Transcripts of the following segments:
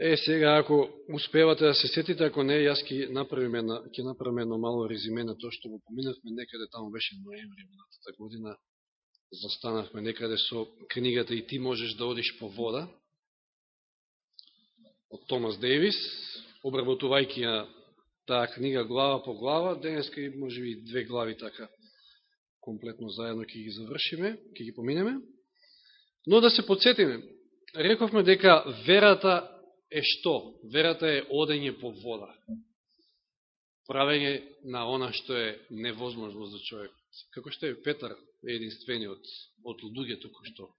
Е, сега, ако успевате да се сетите, ако не, јас ќе направиме, ќе направиме едно мало резиме на тоа што го поминавме некаде, таму беше ноември минатата година, застанавме некаде со книгата и ти можеш да одиш по вода, од Томас Дейвис, обработувајќи ја таа книга глава по глава, денеска и може би две глави така комплетно заедно ќе ги завршиме, ќе ги поминеме. Но да се подсетиме, рековме дека верата е што? Верата е одење по вода. Правење на она што е невозможно за човек. Како што е Петар единствениот од луѓето кој што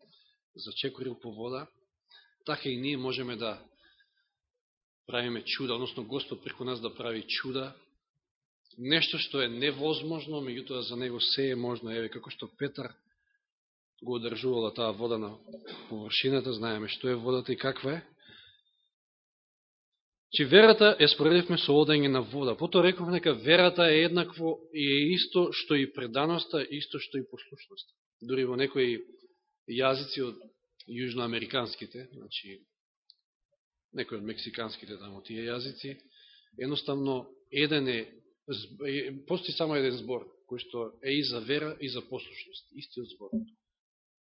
зачекорил по вода, така и ние можеме да правиме чуда, односно Господ преко нас да прави чуда, нешто што е невозможно, меѓутоа за него се е можно, еве како што Петар го одржувала таа вода на површината, знаеме што е водата и каква е. Че верата е споредивме со одење на вода. Пото реков нека верата е еднакво и е исто што и преданоста, исто што и послушноста. Дори во некои јазици од јужноамериканските, значи некои од мексиканските тамо тие јазици, едноставно еден е, постои само еден збор, кој што е и за вера и за послушност, истиот збор.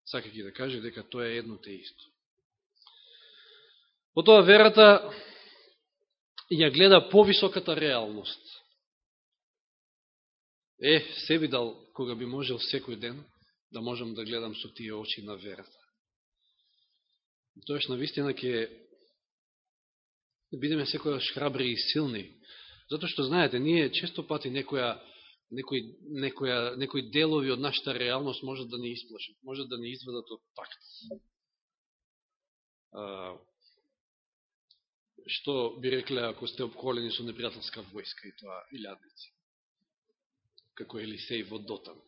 Сакаки да каже дека тоа е едно те исто. Потоа верата и ја гледа повисоката реалност. Е, се би дал, кога би можел секој ден, да можем да гледам со тие очи на верата. Тоеш, на вистина, ќе бидеме секојаш храбри и силни. затоа што, знаете, ние често пати некоја, некој, некоја, некој делови од нашата реалност може да не исплашат, може да не изведат од такт што би рекле ако сте обколени со непријателска војска и тоа илјадници. Како Елисеј во Дотан.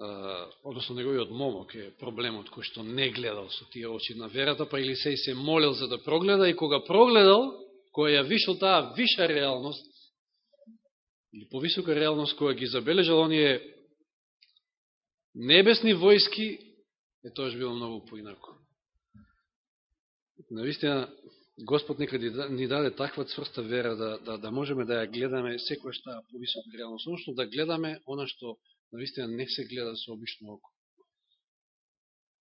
Uh, односно неговиот момок е проблемот кој што не гледал со тие очи на верата, па Елисеј се молел за да прогледа и кога прогледал, која ја вишел таа виша реалност, или повисока реалност која ги забележал оние небесни војски, е тоа било многу поинако. Навистина, Господ нека да- ни даде таква цврста вера да, да, да можеме да ја гледаме секоја што повисока реалност, односно да гледаме она што навистина не се гледа со обично око.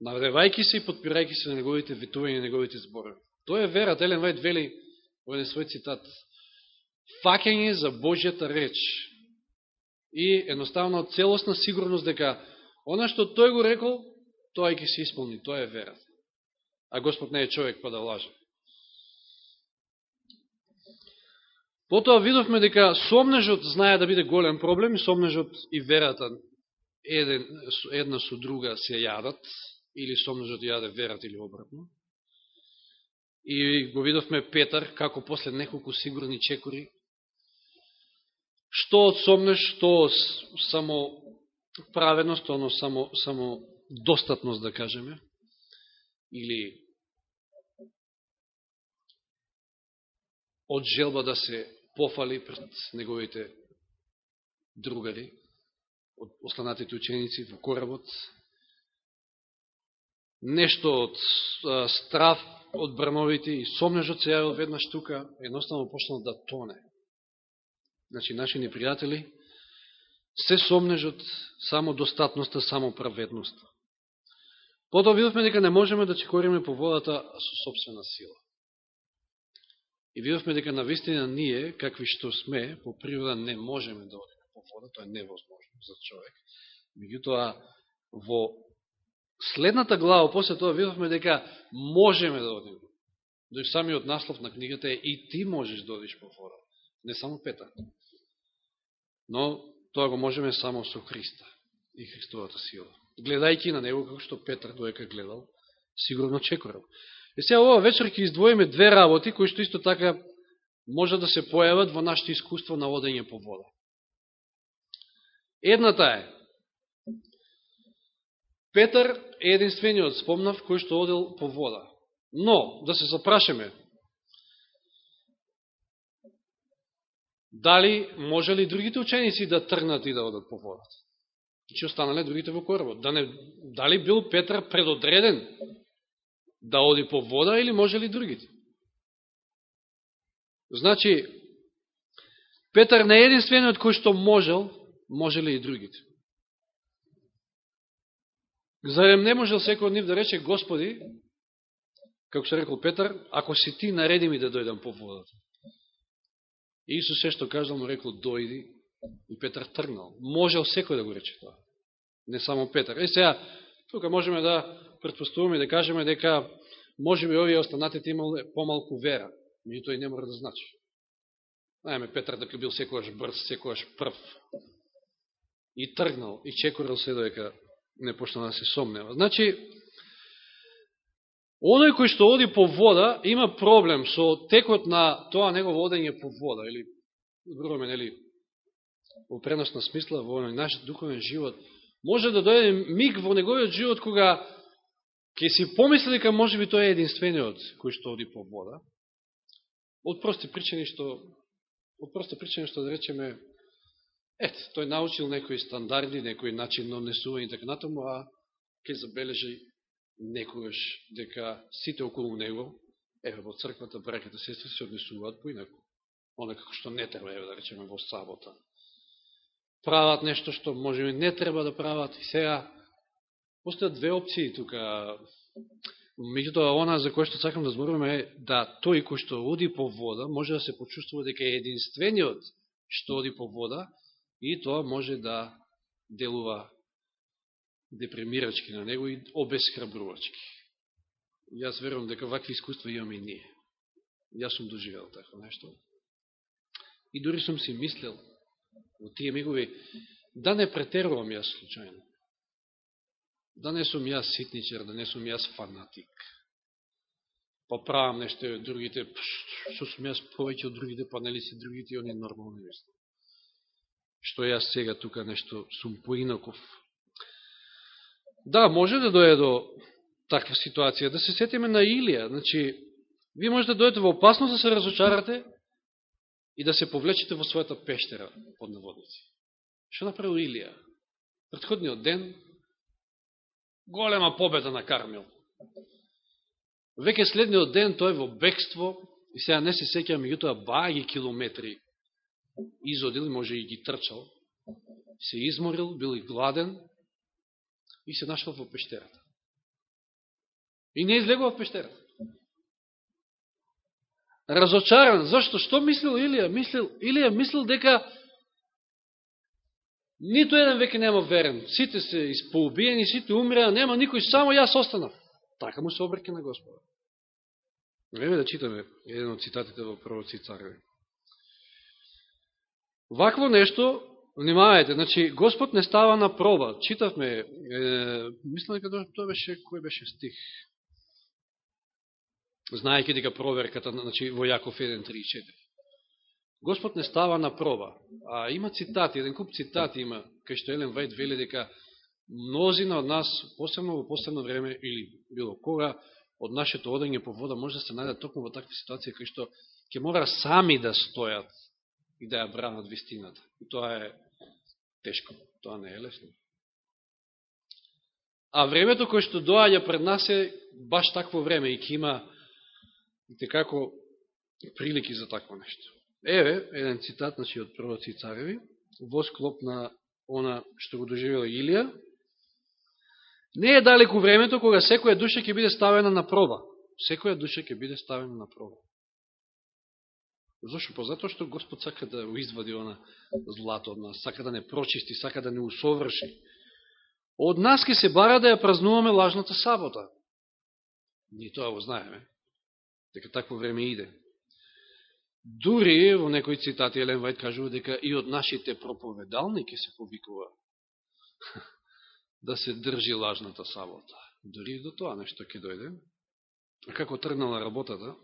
Навревајки се и подпирајки се на неговите ветувања и неговите зборови. Тоа е вера, Елен Вајд вели во еден свој цитат. Факење за Божјата реч и едноставно целосна сигурност дека она што тој го рекол, тоа ќе се исполни, тоа е верата а Господ не е човек па да лаже. Потоа видовме дека сомнежот знае да биде голем проблем сомнежот и верата еден, една со друга се јадат, или сомнежот јаде верата или обратно. И го видовме Петар, како после неколку сигурни чекори, што од сомнеж, што од само праведност, оно само, само достатност, да кажеме, или од желба да се пофали пред неговите другари, од останатите ученици во коработ, нешто од а, страв од брановите и сомнежот се јавил веднаш тука, едноставно почнал да тоне. Значи, наши непријатели, се сомнежот, само достатноста, само праведноста. Потоа видовме дека не можеме да чекориме по водата со собствена сила. И видовме дека на вистина ние, какви што сме, по природа не можеме да одиме по вода, тоа е невозможно за човек. Меѓутоа, во следната глава, после тоа видовме дека можеме да одиме. Дој самиот наслов на книгата е и ти можеш да одиш по вода. Не само пета, Но тоа го можеме само со Христа и Христовата сила гледајќи на него како што Петар доека гледал, сигурно чекорал. И сега ова вечер ќе издвоиме две работи кои што исто така може да се појават во нашето искуство на водење по вода. Едната е Петар е единствениот спомнав кој што одел по вода. Но, да се запрашеме, дали може ли другите ученици да тргнат и да одат по водата? Че останале другите во коработ. Да не, дали бил Петар предодреден да оди по вода или може ли другите? Значи, Петар не е единствениот кој што можел, може ли и другите? Зарем не можел секој од нив да рече, Господи, како се рекол Петар, ако си ти, нареди ми да дојдам по водата. Исус се што кажал, му рекол, дојди, и Петар тргнал. Можел секој да го рече тоа. Не само Петар. Е, сега, тука можеме да предпоставуваме да кажеме дека може би овие останатите имале помалку вера. Меѓу тој не мора да значи. Знаеме, Петар дека бил секојаш брз, секојаш прв. И тргнал, и чекорал се доека не почна да се сомнева. Значи, оној кој што оди по вода, има проблем со текот на тоа негово одење по вода, или, зборуваме, нели, во преносна смисла, во оној наш духовен живот, може да дојде миг во неговиот живот кога ќе си помисли дека може би тој е единствениот кој што оди по вода, од прости причини што од прости причини што да речеме Ет, тој научил некои стандарди, некои начин на однесување и така натаму, а ќе забележи некогаш дека сите околу него, еве во црквата, браката сестри се однесуваат поинаку. Оно како што не треба, еве да речеме, во сабота. Прават нешто што може би не треба да прават и сега постојат две опции тука. Меѓутоа, она за која што сакам да зборуваме е да тој кој што оди по вода може да се почувствува дека е единствениот што оди по вода и тоа може да делува депремирачки на него и обесхрабрувачки. Јас верувам дека вакви искуства имаме и ние. Јас сум доживел тако нешто. И дори сум си мислел во тие мигови да не претерувам јас случајно. Да не сум јас ситничар, да не сум јас фанатик. Па правам нешто другите, што сум јас повеќе од другите, па нели се другите и они нормални нешто што јас сега тука нешто сум поинаков. Да, може да дојде до таква ситуација. Да се сетиме на Илија. Значи, ви може да дојдете во опасност да се разочарате и да се повлечете во својата пештера под наводници. Што направил Илија? Предходниот ден голема победа на Кармил. Веќе следниот ден тој во бегство и сега не се сеќа меѓутоа баги километри изодил, може и ги трчал, се изморил, бил и гладен и се нашел во пештерата. И не излегува в пештерата. Разочаран. Зашто? Што мислил Илија? Мислил, Илија мислил дека нито еден веќе нема верен. Сите се испоубиени, сите умреа, нема никој, само јас останав. Така му се обрке на Господа. Време да читаме еден од цитатите во пророци цареви. Вакво нешто, внимавајте, значи, Господ не става на проба. Читавме, е, мислам дека тоа беше, кој беше стих? Знаеки дека проверката, значи, во Јаков 1.3.4. Господ не става на проба. А има цитати, еден куп цитати има, кај што Елен Вајд вели дека мнозина од нас, посебно во последно време, или било кога, од нашето одење по вода може да се најдат токму во таква ситуација кај што ќе мора сами да стојат и да ја бранат вистината. И тоа е тешко, тоа не е лесно. А времето кое што доаѓа пред нас е баш такво време и ќе има и така, текако прилики за такво нешто. Еве, еден цитат значи, од пророци и цареви, во склоп на она што го доживела Илија. Не е далеко времето кога секоја душа ќе биде ставена на проба. Секоја душа ќе биде ставена на проба. Зошто? Па затоа што Господ сака да го извади она злато од нас, сака да не прочисти, сака да не усоврши. Од нас ке се бара да ја празнуваме лажната сабота. Ни тоа го знаеме, дека такво време иде. Дури во некои цитати Елен Вајд кажува дека и од нашите проповедалники се повикува да се држи лажната сабота. Дори до тоа нешто ќе дојде. А како тргнала работата,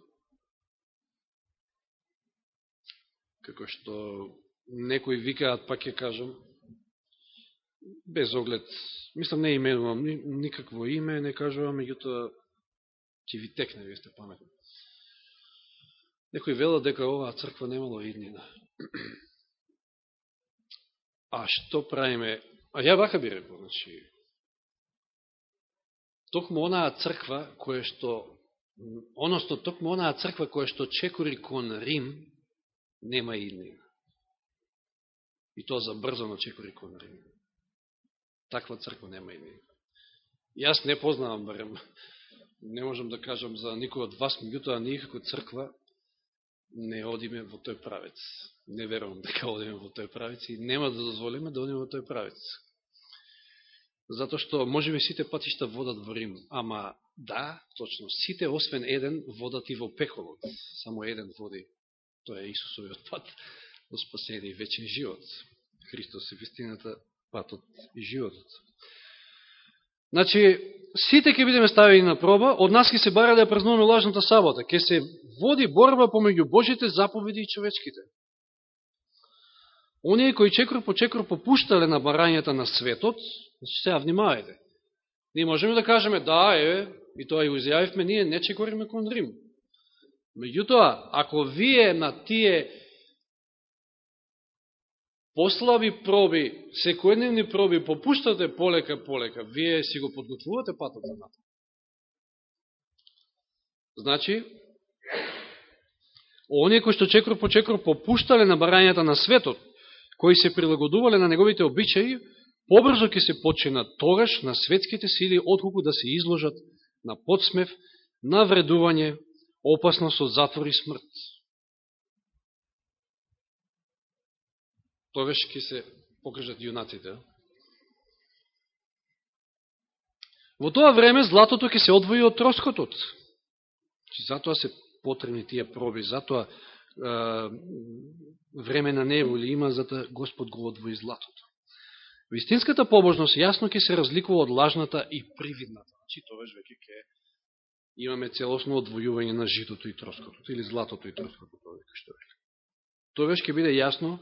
како што некои викаат, пак ќе кажам, без оглед, мислам не именувам никакво име, не кажувам, меѓутоа ќе ви текне, ви сте паметни. Некои велат дека оваа црква немало иднина. А што правиме? А ја вака би рекол, значи, токму онаа црква која што односно токму онаа црква која што чекори кон Рим нема иднина. И тоа забрзано чекори кон Рим. Таква црква нема иднина. Јас не познавам барем не можам да кажам за никој од вас, меѓутоа ние како црква не одиме во тој правец. Не верувам дека одиме во тој правец и нема да дозволиме да одиме во тој правец. Затоа што може би сите патишта водат во Рим, ама да, точно, сите освен еден водат и во пеколот. Само еден води, тоа е Исусовиот пат во спасение и вечен живот. Христос е вистината, патот и животот. Значи, сите ќе бидеме ставени на проба, од нас ќе се бара да ја празнуваме лажната сабота, ќе се води борба помеѓу Божите заповеди и човечките. Оние кои чекор по чекор попуштале на барањата на светот, значи сега внимавајте. Ние можеме да кажеме, да, е, и тоа и изјавивме, ние не чекориме кон Рим. Меѓутоа, ако вие на тие послаби проби, секојдневни проби, попуштате полека, полека, вие си го подготвувате патот за НАТО. Значи, оние кои што чекор по чекор попуштале на барањата на светот, кои се прилагодувале на неговите обичаи, побрзо ќе се починат тогаш на светските сили, отколку да се изложат на подсмев, на вредување, опасност од затвор и смрт. Тогаш ќе се покажат јунаците. Во тоа време златото ќе се одвои од троскотот. Чи затоа се потребни тие проби, затоа е, време на неволи има, затоа да Господ го одвои златото. Вистинската побожност јасно ќе се разликува од лажната и привидната. Значи, тогаш веќе ќе имаме целосно одвојување на житото и троскотот, или златото и троскотот, што веќе. Тогаш ќе биде јасно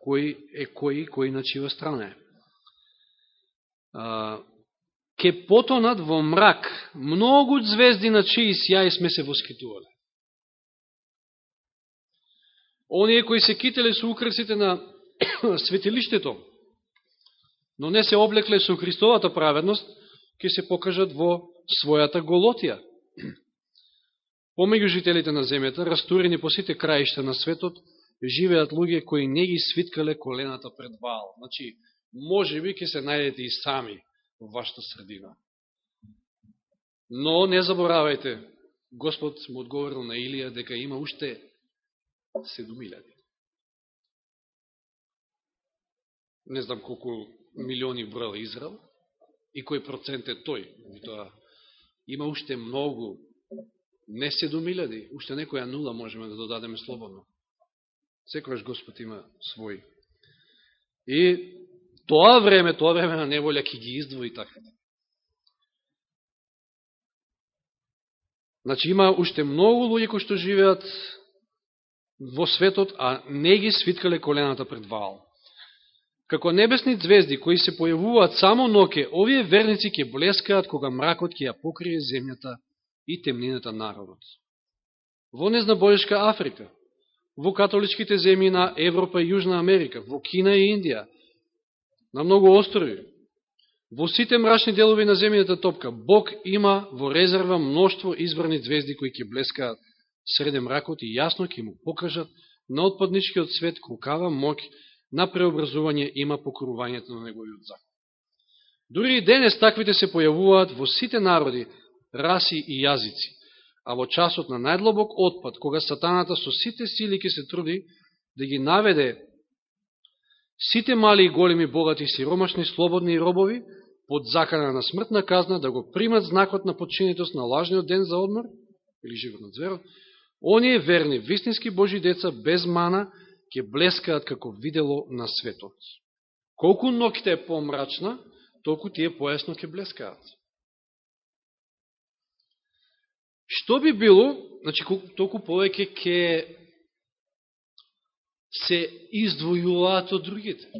кој е кој, кој на во страна е. ке потонат во мрак многу звезди на чиј сјај сме се воскитували. Оние кои се кителе со украсите на светилиштето, но не се облекле со Христовата праведност, ќе се покажат во својата голотија. Помеѓу жителите на земјата, растурени по сите краишта на светот, живеат луѓе кои не ги свиткале колената пред Ваал. Значи, може би ќе се најдете и сами во вашата средина. Но не заборавајте, Господ му одговорил на Илија дека има уште 7000. Не знам колку милиони бројал Израел и кој процент е тој. Тоа има уште многу, не 7000, уште некоја нула можеме да додадеме слободно. Секојаш Господ има свој. И тоа време, тоа време на неволја ќе ги издвои така. Значи има уште многу луѓе кои што живеат во светот, а не ги свиткале колената пред Ваал. Како небесни звезди кои се појавуваат само ноке, овие верници ќе блескаат кога мракот ќе ја покрие земјата и темнината народот. Во незнабојешка Африка, во католичките земји на Европа и Јужна Америка, во Кина и Индија, на многу острови. Во сите мрачни делови на земјата топка, Бог има во резерва мноштво избрани звезди кои ќе блескаат среде мракот и јасно ќе му покажат на отпадничкиот свет колкава моќ на преобразување има покорувањето на неговиот закон. Дури и денес таквите се појавуваат во сите народи, раси и јазици а во часот на најдлобок отпад, кога сатаната со сите сили ќе се труди да ги наведе сите мали и големи, богати, сиромашни, слободни и робови, под закана на смртна казна, да го примат знакот на подчинетост на лажниот ден за одмор, или живот на зверот, оние верни, вистински Божи деца, без мана, ќе блескаат како видело на светот. Колку ноките е помрачна, толку тие појасно ќе блескаат. Што би било, значи, толку повеќе ќе се издвојуваат од другите.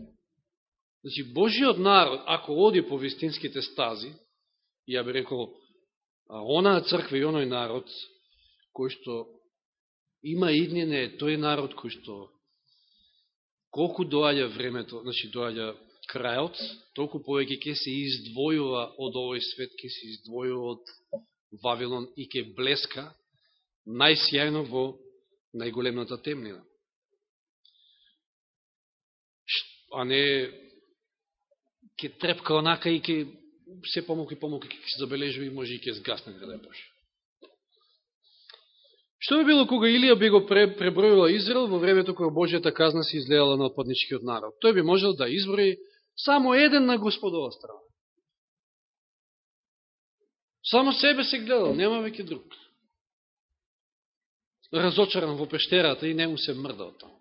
Значи, Божиот народ, ако оди по вистинските стази, ја би рекол, онаа црква и оној народ, кој што има иднине, тој народ кој што колку доаѓа времето, значи доаѓа крајот, толку повеќе ќе се издвојува од овој свет, ќе се издвојува од Вавилон и ке блеска најсјајно во најголемната темнина. А не ке трепка онака и ке се помалку и помалку ке се забележува и може и ке сгасне да Боже. Што би било кога Илија би го преброила Израел во времето кога Божијата казна се изгледала на отпадничкиот народ? Тој би можел да изброи само еден на Господова страна. Само себе се гледал, нема веќе друг. Разочаран во пештерата и не му се мрдал таму.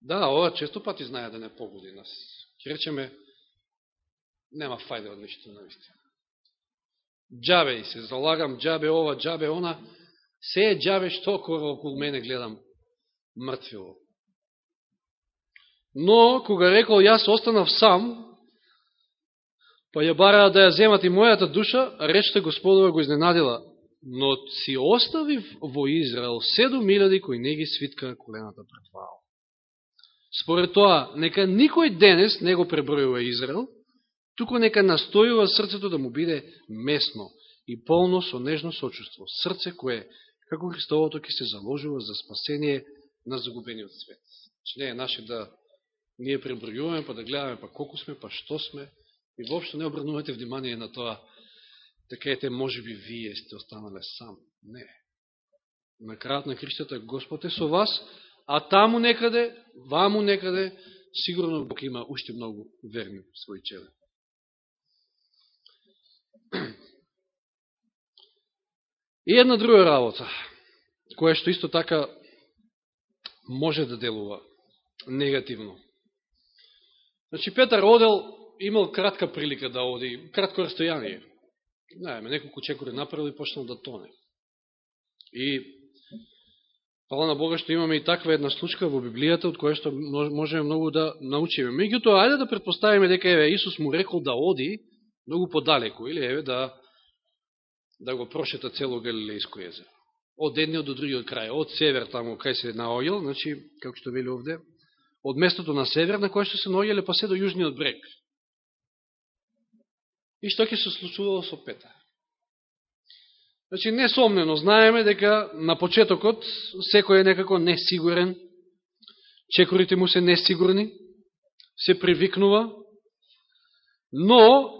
Да, ова често пати знае да не погоди нас. Ке речеме, нема фајде од нешто на вистина джабе и се залагам, джабе ова, джабе она, се е джабе што кога околу мене гледам мртвило. Но, кога рекол, јас останав сам, па ја бараа да ја земат и мојата душа, речта Господова го изненадила, но си оставив во Израел седу милјади кои не ги свитка колената пред Ваал. Според тоа, нека никој денес не го пребројува Израел, туку нека настојува срцето да му биде месно и полно со нежно сочувство. Срце кое, како Христовото, ќе се заложува за спасение на загубениот свет. Че не е наше да ние пребројуваме, па да гледаме па колку сме, па што сме, и воопшто не обрнувате внимание на тоа, така ете, може би вие сте останале сам. Не. На крајот на Христата Господ е со вас, а таму некаде, ваму некаде, сигурно Бог има уште многу верни своји чели. И една друга работа, која што исто така може да делува негативно. Значи, Петар одел, имал кратка прилика да оди, кратко растојание. Знаеме, неколку чекори направил и почнал да тоне. И Хвала на Бога што имаме и таква една случка во Библијата, од која што можеме многу да научиме. Меѓутоа, ајде да предпоставиме дека еве Исус му рекол да оди, многу подалеку, или еве да, да го прошета цело Галилејско езеро. Од едниот до другиот крај, од север таму кај се наоѓал, значи, како што вели овде, од местото на север на кое што се наоѓале па се до јужниот брег. И што ќе се случувало со Петар? Значи, несомнено знаеме дека на почетокот секој е некако несигурен, чекорите му се несигурни, се привикнува, но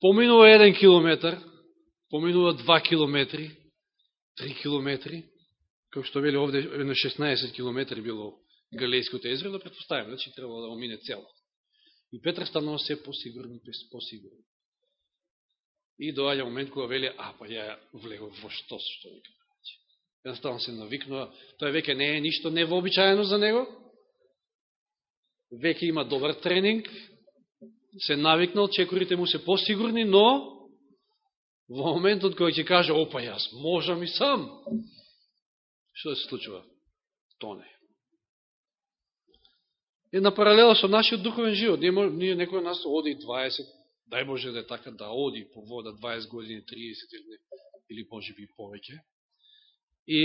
поминува 1 километар, поминува 2 километри, 3 километри, како што вели овде на 16 километри било Галејското езеро, да предпоставим, значи требало да омине цело. И Петр станува се посигурни, посигурен. И доаѓа момент кога вели, а, па ја влегов во со што вика. Едноставно се навикнува, тоа веќе не е ништо невообичаено за него, веќе има добар тренинг, се навикнал, чекорите му се посигурни, но во моментот кој ќе каже, опа, јас можам и сам, што се случува? Тоне. Една паралела со нашиот духовен живот. Ние, ние некој од нас оди 20, дај Боже да е така, да оди по вода 20 години, 30 или, или може би повеќе. И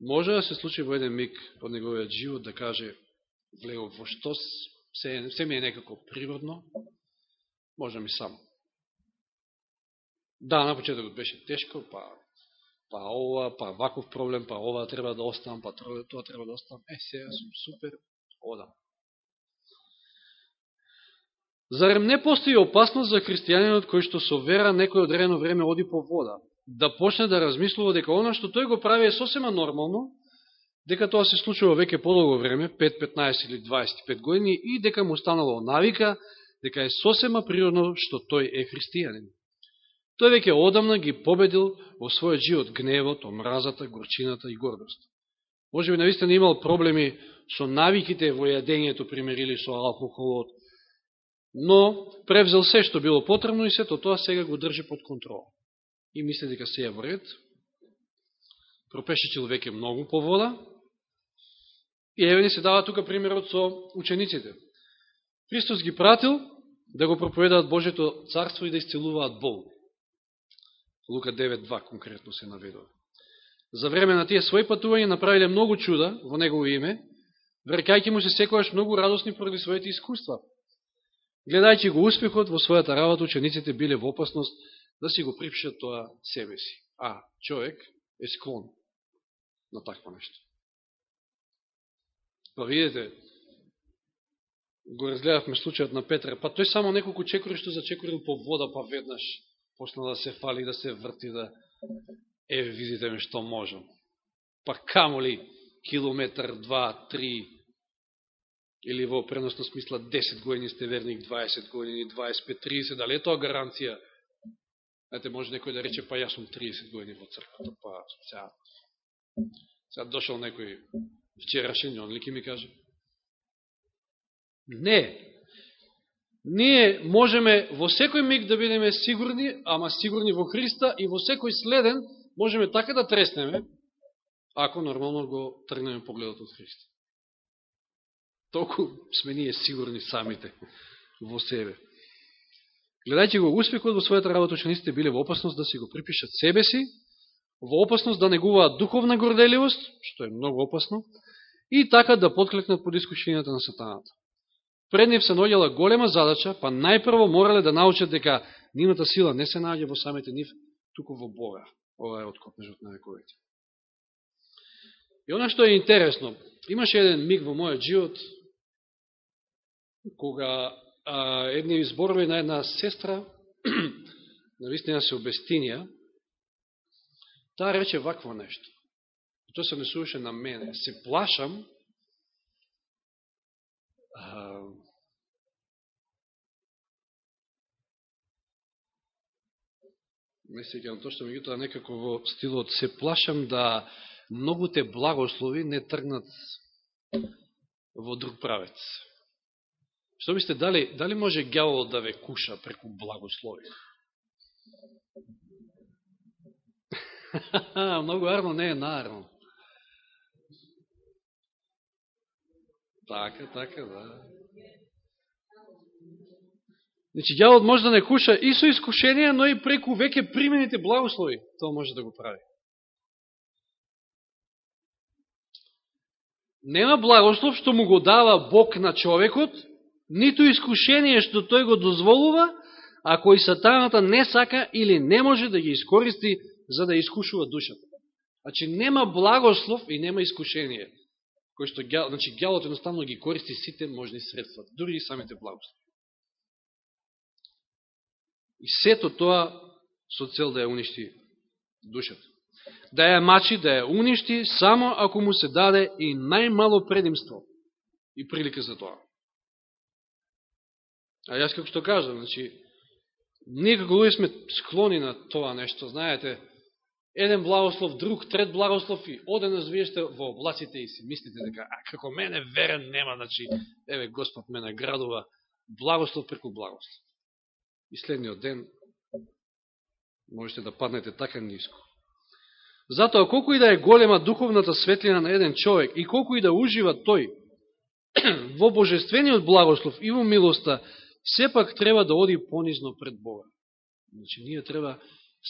може да се случи во еден миг од неговиот живот да каже, влево во што се, се ми е некако природно, можам и сам. Да, на почетокот беше тешко, па, па ова, па ваков проблем, па ова треба да оставам, па тоа треба да оставам. Е, сега сум супер, одам. Зарем не постои опасност за христијанинот кој што со вера некој одредено време оди по вода, да почне да размислува дека оно што тој го прави е сосема нормално, дека тоа се случува веќе подолго време, 5, 15 или 25 години, и дека му станало навика, дека е сосема природно што тој е христијанин. Тој веќе одамна ги победил во својот живот гневот, омразата, горчината и гордост. Може би наистина имал проблеми со навиките во јадењето, примерили со алкохолот, но превзел се што било потребно и сето тоа сега го држи под контрол. И мисли дека се е во ред. Пропешечил веќе многу по вода. И еве ни се дава тука примерот со учениците. Христос ги пратил да го проповедаат Божето царство и да исцелуваат болни. Лука 9.2 конкретно се наведува. За време на тие своји патувања направиле многу чуда во негово име, врекајќи му се секојаш многу радосни поради своите искуства. Гледајќи го успехот во својата работа, учениците биле во опасност да си го припишат тоа себе си. А човек е склон на такво нешто. Па видите, го разгледавме случајот на Петра, па тој само неколку чекори што зачекорил по вода, па веднаш почна да се фали, да се врти, да е видите ме што можам. Па камо ли километар, два, три, или во преносно смисла 10 години сте верник, 20 години, 25, 30, дали е тоа гаранција? Знаете, може некој да рече, па јас сум 30 години во црквата, па сега, сега дошол некој вчерашен, он ли ки ми каже? Не. Ние можеме во секој миг да бидеме сигурни, ама сигурни во Христа и во секој следен можеме така да треснеме, ако нормално го тргнеме погледот од Христа. Толку сме ние сигурни самите во себе. Гледајќи го успехот во својата работа, учениците биле во опасност да си го припишат себе си, во опасност да негуваат духовна горделивост, што е многу опасно, и така да подклекнат под искушенијата на сатаната. Пред нив се наоѓала голема задача, па најпрво морале да научат дека нивната сила не се наоѓа во самите нив, туку во Бога. Ова е од межот на вековите. И она што е интересно, имаше еден миг во мојот живот, кога а, едни изборови на една сестра, на вистина се обестинија, таа рече вакво нешто. И тоа се несуваше на мене. Се плашам а, не се тоа што ми тоа некако во стилот се плашам да многу те благослови не тргнат во друг правец. Што мислите, дали, дали може гјавол да ве куша преку благослови? Многу арно не е наарно. Така, така, да. Значи, гјавот може да не куша и со искушенија, но и преку веќе примените благослови. Тоа може да го прави. Нема благослов што му го дава Бог на човекот, ниту искушение што тој го дозволува, а кој сатаната не сака или не може да ги искористи за да искушува душата. Значи нема благослов и нема искушение. Кој што гјал, значи гјалот едноставно ги користи сите можни средства, дури и самите благослови. И сето тоа со цел да ја уништи душата. Да ја мачи, да ја уништи, само ако му се даде и најмало предимство и прилика за тоа. А јас како што кажам, значи, ние како луѓе сме склони на тоа нешто, знаете, еден благослов, друг, трет благослов и оден виеште во облаците и си мислите дека, а како мене верен нема, значи, еве Господ ме наградува, благослов преку благослов. И следниот ден можете да паднете така ниско. Затоа, колку и да е голема духовната светлина на еден човек и колку и да ужива тој во божествениот благослов и во милоста, сепак треба да оди понизно пред Бога. Значи, ние треба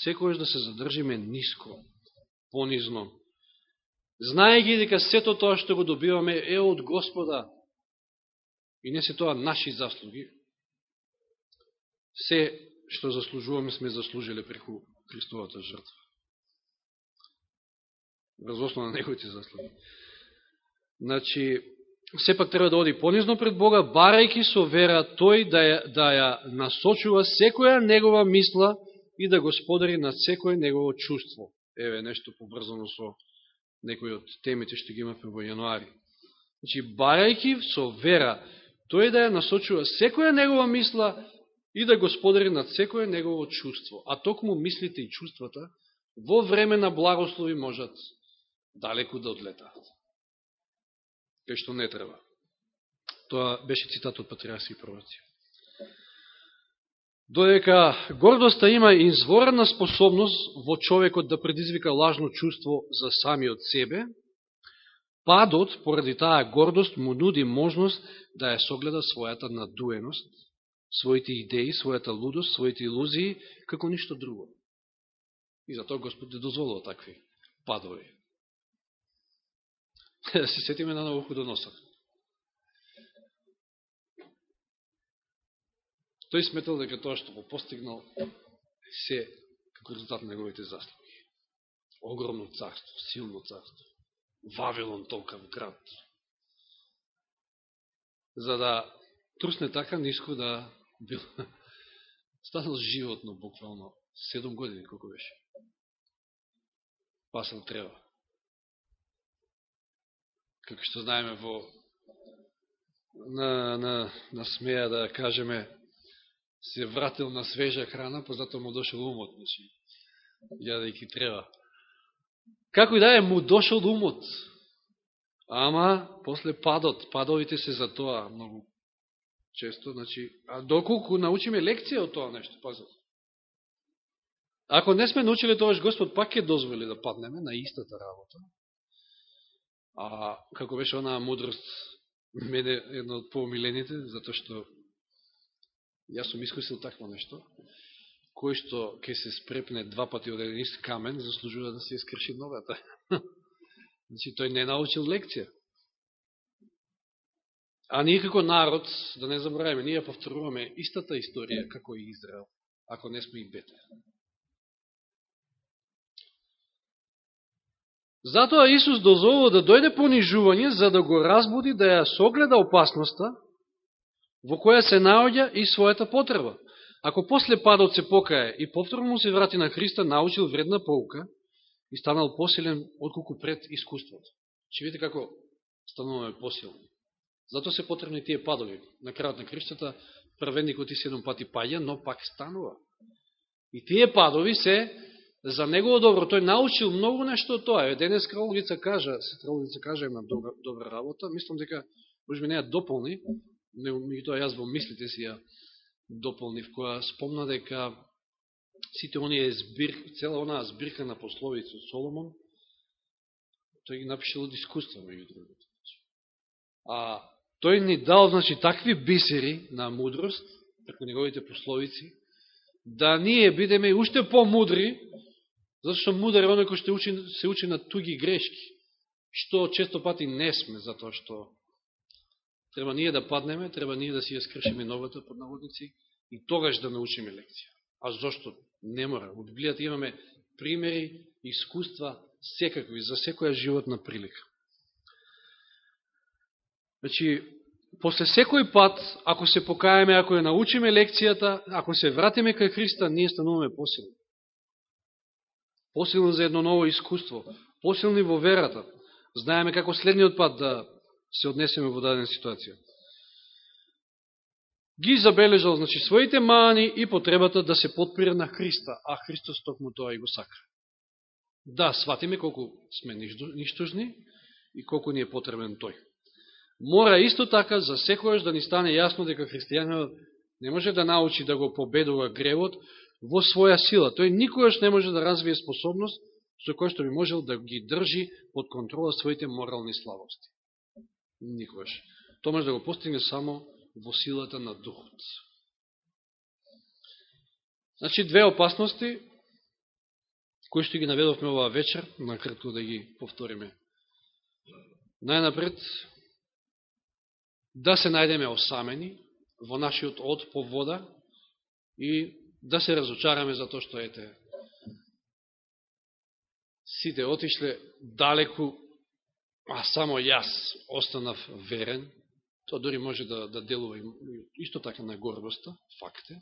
секојаш да се задржиме ниско, понизно. Знаеги дека сето тоа што го добиваме е од Господа и не се тоа наши заслуги. Се што заслужуваме сме заслужили преку Христовата жртва. Разосно на неговите заслуги. Значи, сепак треба да оди понизно пред Бога, барајки со вера тој да ја, да ја насочува секоја негова мисла и да господари над секој негово чувство. Еве, нешто побрзано со некои од темите што ги имаме во јануари. Значи, барајки со вера тој да ја насочува секоја негова мисла и да господари над секоја негово чувство. А токму мислите и чувствата во време на благослови можат далеку да одлетаат кај што не треба. Тоа беше цитат од Патриарси и пророци. Додека гордоста има изворена способност во човекот да предизвика лажно чувство за самиот себе, падот, поради таа гордост, му нуди можност да ја согледа својата надуеност, своите идеи, својата лудост, своите илузии, како ништо друго. И затоа Господ не дозволува такви падови. Да се сетиме на Навуходоносор. Тој сметал дека тоа што го постигнал се како резултат на неговите заслуги. Огромно царство, силно царство. Вавилон толкав град. За да трусне така ниско да бил станал животно буквално 7 години колку беше. Пасал треба. Како што знаеме во на, на, на смеја да кажеме се вратил на свежа храна, па затоа му дошел умот, значи, јадејќи треба. Како и да е, му дошел умот. Ама, после падот, падовите се за тоа многу често, значи, а доколку научиме лекција од тоа нешто, пазат. Ако не сме научили тоа, Господ пак ќе дозволи да паднеме на истата работа. А како беше онаа мудрост, мене едно од поумилените, затоа што јас сум искусил такво нешто, кој што ќе се спрепне два пати од еден ист камен, заслужува да се искрши ногата. значи, тој не научил лекција. А ние како народ, да не забравиме, ние повторуваме истата историја како и Израел, ако не сме и бете. Затоа Исус дозволува да дојде понижување за да го разбуди да ја согледа опасноста во која се наоѓа и својата потреба. Ако после падот се покае и повторно му се врати на Христа, научил вредна поука и станал посилен отколку пред искуството. Че видите како стануваме посилни. Зато се потребни тие падови. На крајот на Христата праведникот и седом пати паѓа, но пак станува. И тие падови се за негово добро. Тој научил многу нешто од тоа. Денес Кралогица кажа, Кралогица кажа има добра, добра работа. Мислам дека може би не ја дополни, не тоа јас во мислите си ја дополнив, која спомна дека сите оние збир, цела онаа збирка на пословици од Соломон, тој ги напишел од искуство, меѓу другото. А тој ни дал, значи, такви бисери на мудрост, преку неговите пословици, да ние бидеме уште по-мудри Зато што мудар е оној кој што учи, се учи на туги грешки, што често пати не сме, затоа што треба ние да паднеме, треба ние да си ја скршиме новата под наводници и тогаш да научиме лекција. А зашто? Не мора. Од Библијата имаме примери, искуства, секакви, за секоја животна прилика. Значи, после секој пат, ако се покаеме, ако ја научиме лекцијата, ако се вратиме кај Христа, ние стануваме посилни посилни за едно ново искуство, посилни во верата. Знаеме како следниот пат да се однесеме во дадена ситуација. Ги забележал, значи, своите мани и потребата да се подпира на Христа, а Христос токму тоа и го сака. Да, сватиме колку сме ништожни и колку ни е потребен тој. Мора исто така за секојаш да ни стане јасно дека христијанинот не може да научи да го победува гревот, во своја сила. Тој никогаш не може да развие способност со која што би можел да ги држи под контрола своите морални слабости. Никогаш. Тоа може да го постигне само во силата на духот. Значи, две опасности, кои што ги наведовме оваа вечер, накратко да ги повториме. Најнапред, да се најдеме осамени во нашиот од по вода и да се разочараме за тоа што ете сите отишле далеку, а само јас останав верен, тоа дори може да, да делува исто така на горбоста, факт е,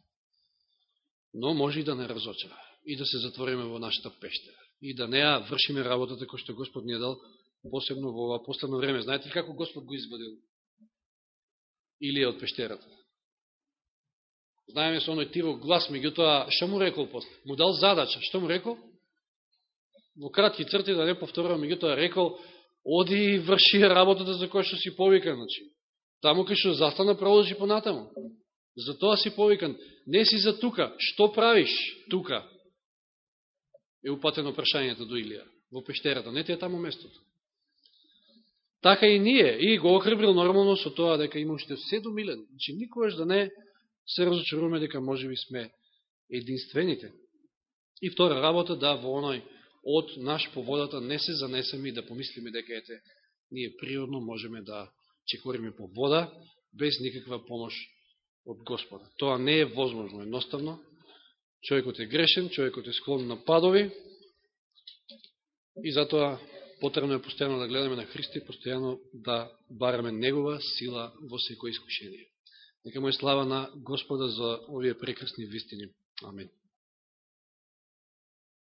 но може и да не разочара и да се затвориме во нашата пештера и да не ја вршиме работата која што Господ ни е дал посебно во ова последно време. Знаете ли како Господ го извадил Илија од пештерата? Знаеме со оној тивок глас, меѓутоа, што му рекол после? Му дал задача, што му рекол? Во кратки црти, да не повторувам, меѓутоа рекол, оди и врши работата за која што си повикан, значи. Таму кај што застана, продолжи понатаму. Затоа си повикан. Не си за тука. Што правиш тука? Е упатено прашањето до Илија. Во пештерата. Не ти е таму местото. Така и ние. И го окребрил нормално со тоа дека има уште 7 милен. Значи, никогаш да не се разочаруваме дека може би сме единствените. И втора работа, да, во оној од наш по водата не се занесеме и да помислиме дека ете, ние природно можеме да чекориме по вода без никаква помош од Господа. Тоа не е возможно, едноставно. Човекот е грешен, човекот е склон на падови и затоа потребно е постојано да гледаме на Христи, и постојано да бараме Негова сила во секој искушение. Нека му е слава на Господа за овие прекрасни вистини. Амин.